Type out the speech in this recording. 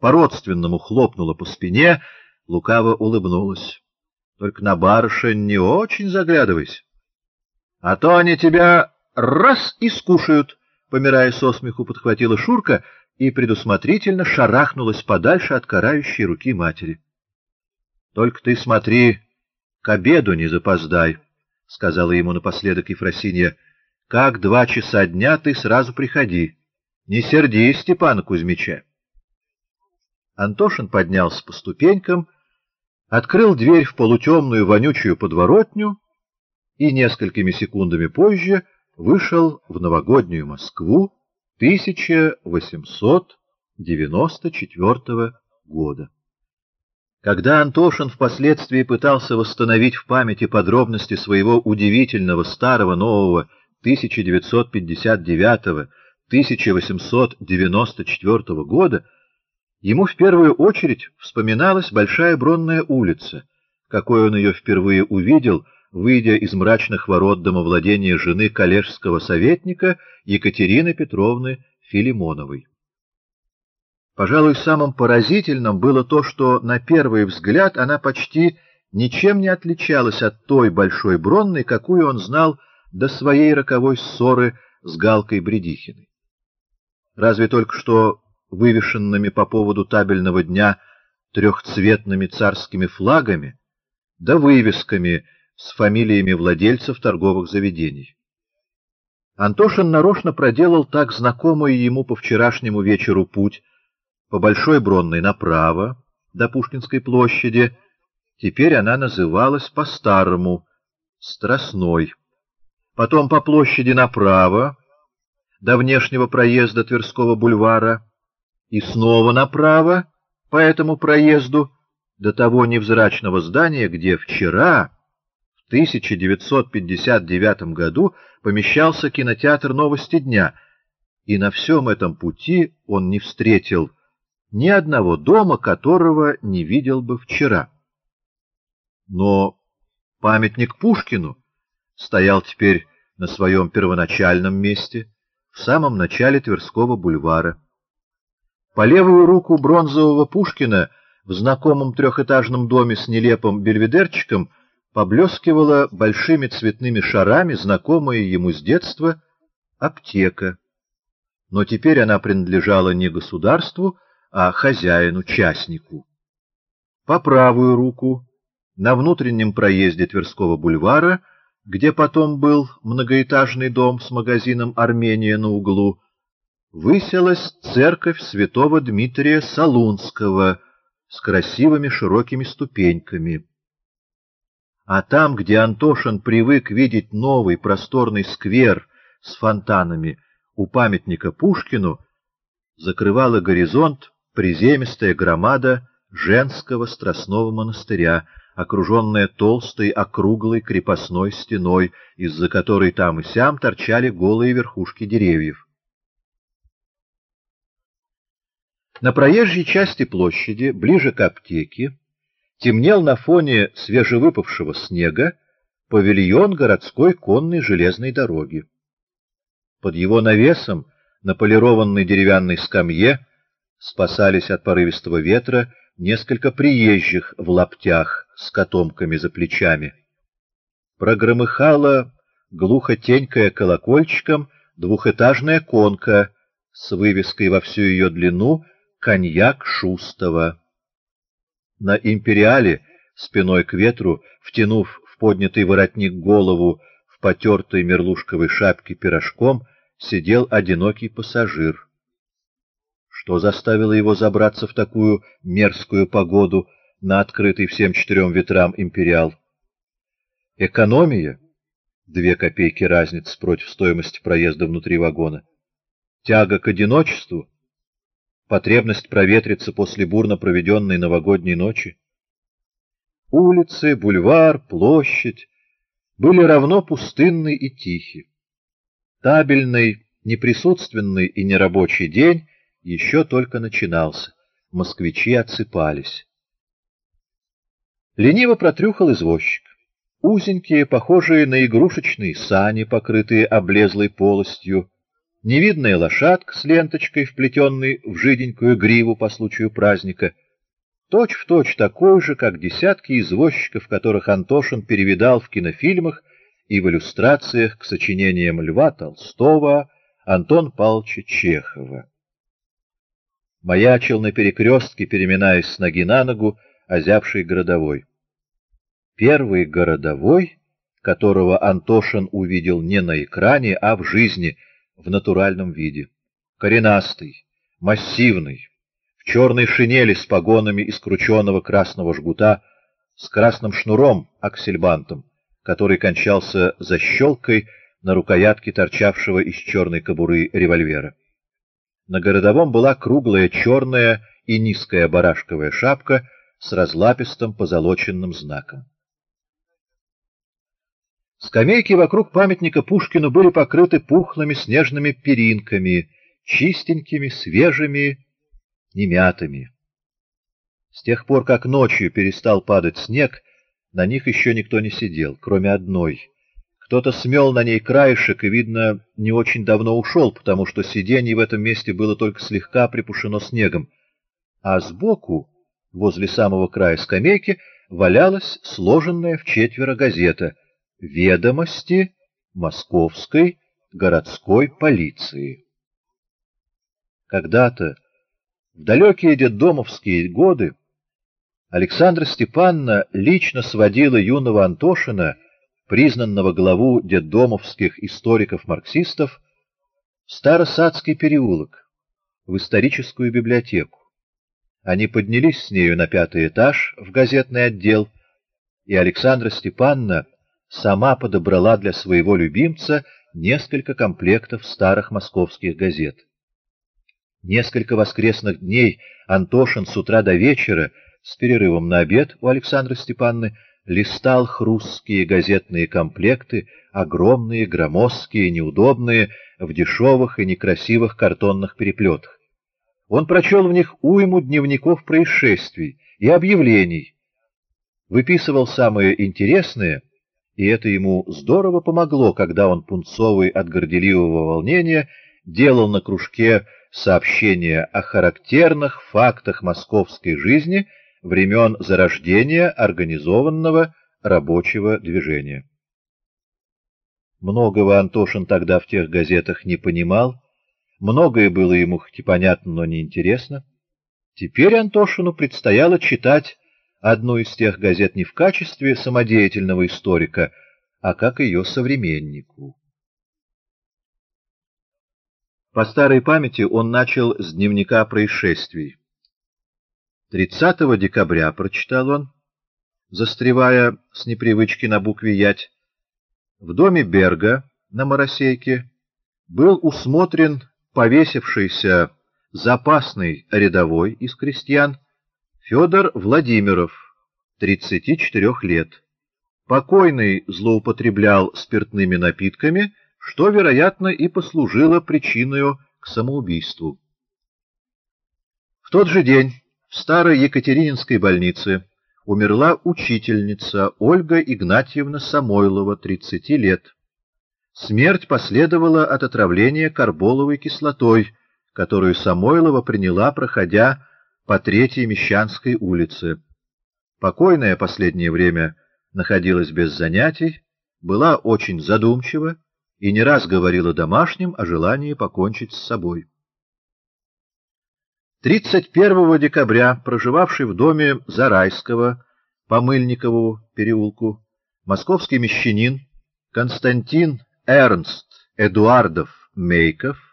по-родственному хлопнула по спине, лукаво улыбнулась. — Только на барышень не очень заглядывайся. А то они тебя раз и скушают, — помирая со смеху, подхватила Шурка и предусмотрительно шарахнулась подальше от карающей руки матери. — Только ты смотри, к обеду не запоздай, — сказала ему напоследок Ефросинья. — Как два часа дня ты сразу приходи. Не серди Степана Кузьмича. Антошин поднялся по ступенькам, открыл дверь в полутемную вонючую подворотню и несколькими секундами позже вышел в новогоднюю Москву 1894 года. Когда Антошин впоследствии пытался восстановить в памяти подробности своего удивительного старого нового 1959-1894 года, ему в первую очередь вспоминалась Большая Бронная улица, какой он ее впервые увидел — выйдя из мрачных ворот домовладения жены коллежского советника Екатерины Петровны Филимоновой. Пожалуй, самым поразительным было то, что на первый взгляд она почти ничем не отличалась от той большой бронной, какую он знал до своей роковой ссоры с Галкой Бредихиной. Разве только что вывешенными по поводу табельного дня трехцветными царскими флагами, да вывесками с фамилиями владельцев торговых заведений. Антошин нарочно проделал так знакомую ему по вчерашнему вечеру путь по Большой Бронной направо, до Пушкинской площади, теперь она называлась по-старому Страстной, потом по площади направо, до внешнего проезда Тверского бульвара, и снова направо, по этому проезду, до того невзрачного здания, где вчера 1959 году помещался кинотеатр «Новости дня», и на всем этом пути он не встретил ни одного дома, которого не видел бы вчера. Но памятник Пушкину стоял теперь на своем первоначальном месте, в самом начале Тверского бульвара. По левую руку бронзового Пушкина в знакомом трехэтажном доме с нелепым бельведерчиком поблескивала большими цветными шарами, знакомая ему с детства, аптека. Но теперь она принадлежала не государству, а хозяину-частнику. По правую руку, на внутреннем проезде Тверского бульвара, где потом был многоэтажный дом с магазином «Армения» на углу, высилась церковь святого Дмитрия Солунского с красивыми широкими ступеньками а там, где Антошин привык видеть новый просторный сквер с фонтанами у памятника Пушкину, закрывала горизонт приземистая громада женского страстного монастыря, окруженная толстой округлой крепостной стеной, из-за которой там и сям торчали голые верхушки деревьев. На проезжей части площади, ближе к аптеке, темнел на фоне свежевыпавшего снега павильон городской конной железной дороги. Под его навесом на полированной деревянной скамье спасались от порывистого ветра несколько приезжих в лаптях с котомками за плечами. Прогромыхала, глухо тенькая колокольчиком, двухэтажная конка с вывеской во всю ее длину «Коньяк Шустова». На империале, спиной к ветру, втянув в поднятый воротник голову в потертой мерлушковой шапке пирожком, сидел одинокий пассажир. Что заставило его забраться в такую мерзкую погоду на открытый всем четырем ветрам империал? Экономия? Две копейки разницы против стоимости проезда внутри вагона. Тяга к одиночеству? Потребность проветриться после бурно проведенной новогодней ночи. Улицы, бульвар, площадь были равно пустынны и тихи. Табельный, неприсутственный и нерабочий день еще только начинался. Москвичи отсыпались. Лениво протрюхал извозчик. Узенькие, похожие на игрушечные сани, покрытые облезлой полостью, невидная лошадка с ленточкой, вплетенной в жиденькую гриву по случаю праздника, точь-в-точь точь такой же, как десятки извозчиков, которых Антошин перевидал в кинофильмах и в иллюстрациях к сочинениям Льва Толстого, Антон Павловича Чехова. Маячил на перекрестке, переминаясь с ноги на ногу, озявший городовой. Первый городовой, которого Антошин увидел не на экране, а в жизни, в натуральном виде. Коренастый, массивный, в черной шинели с погонами из крученого красного жгута, с красным шнуром, аксельбантом, который кончался защелкой на рукоятке торчавшего из черной кобуры револьвера. На городовом была круглая черная и низкая барашковая шапка с разлапистым позолоченным знаком. Скамейки вокруг памятника Пушкину были покрыты пухлыми снежными перинками, чистенькими, свежими, немятыми. С тех пор, как ночью перестал падать снег, на них еще никто не сидел, кроме одной. Кто-то смел на ней краешек и, видно, не очень давно ушел, потому что сиденье в этом месте было только слегка припушено снегом. А сбоку, возле самого края скамейки, валялась сложенная в четверо газета — Ведомости Московской городской полиции. Когда-то, в далекие детдомовские годы, Александра Степановна лично сводила юного Антошина, признанного главу детдомовских историков-марксистов, в Старосадский переулок, в историческую библиотеку. Они поднялись с нею на пятый этаж в газетный отдел, и Александра Степановна сама подобрала для своего любимца несколько комплектов старых московских газет. Несколько воскресных дней Антошин с утра до вечера, с перерывом на обед у Александры Степанны, листал хрусткие газетные комплекты, огромные, громоздкие, неудобные, в дешевых и некрасивых картонных переплетах. Он прочел в них уйму дневников происшествий и объявлений, выписывал самые интересные — и это ему здорово помогло, когда он, пунцовый от горделивого волнения, делал на кружке сообщения о характерных фактах московской жизни времен зарождения организованного рабочего движения. Многого Антошин тогда в тех газетах не понимал, многое было ему хоть и понятно, но неинтересно. Теперь Антошину предстояло читать одну из тех газет не в качестве самодеятельного историка, а как ее современнику. По старой памяти он начал с дневника происшествий. 30 декабря, прочитал он, застревая с непривычки на букве «ять», в доме Берга на Моросейке был усмотрен повесившийся запасный рядовой из крестьян, Федор Владимиров, 34 лет. Покойный злоупотреблял спиртными напитками, что, вероятно, и послужило причиной к самоубийству. В тот же день в старой Екатерининской больнице умерла учительница Ольга Игнатьевна Самойлова, 30 лет. Смерть последовала от отравления карболовой кислотой, которую Самойлова приняла, проходя по Третьей Мещанской улице. Покойная последнее время находилась без занятий, была очень задумчива и не раз говорила домашним о желании покончить с собой. 31 декабря, проживавший в доме Зарайского по Мыльникову переулку, московский мещанин Константин Эрнст Эдуардов Мейков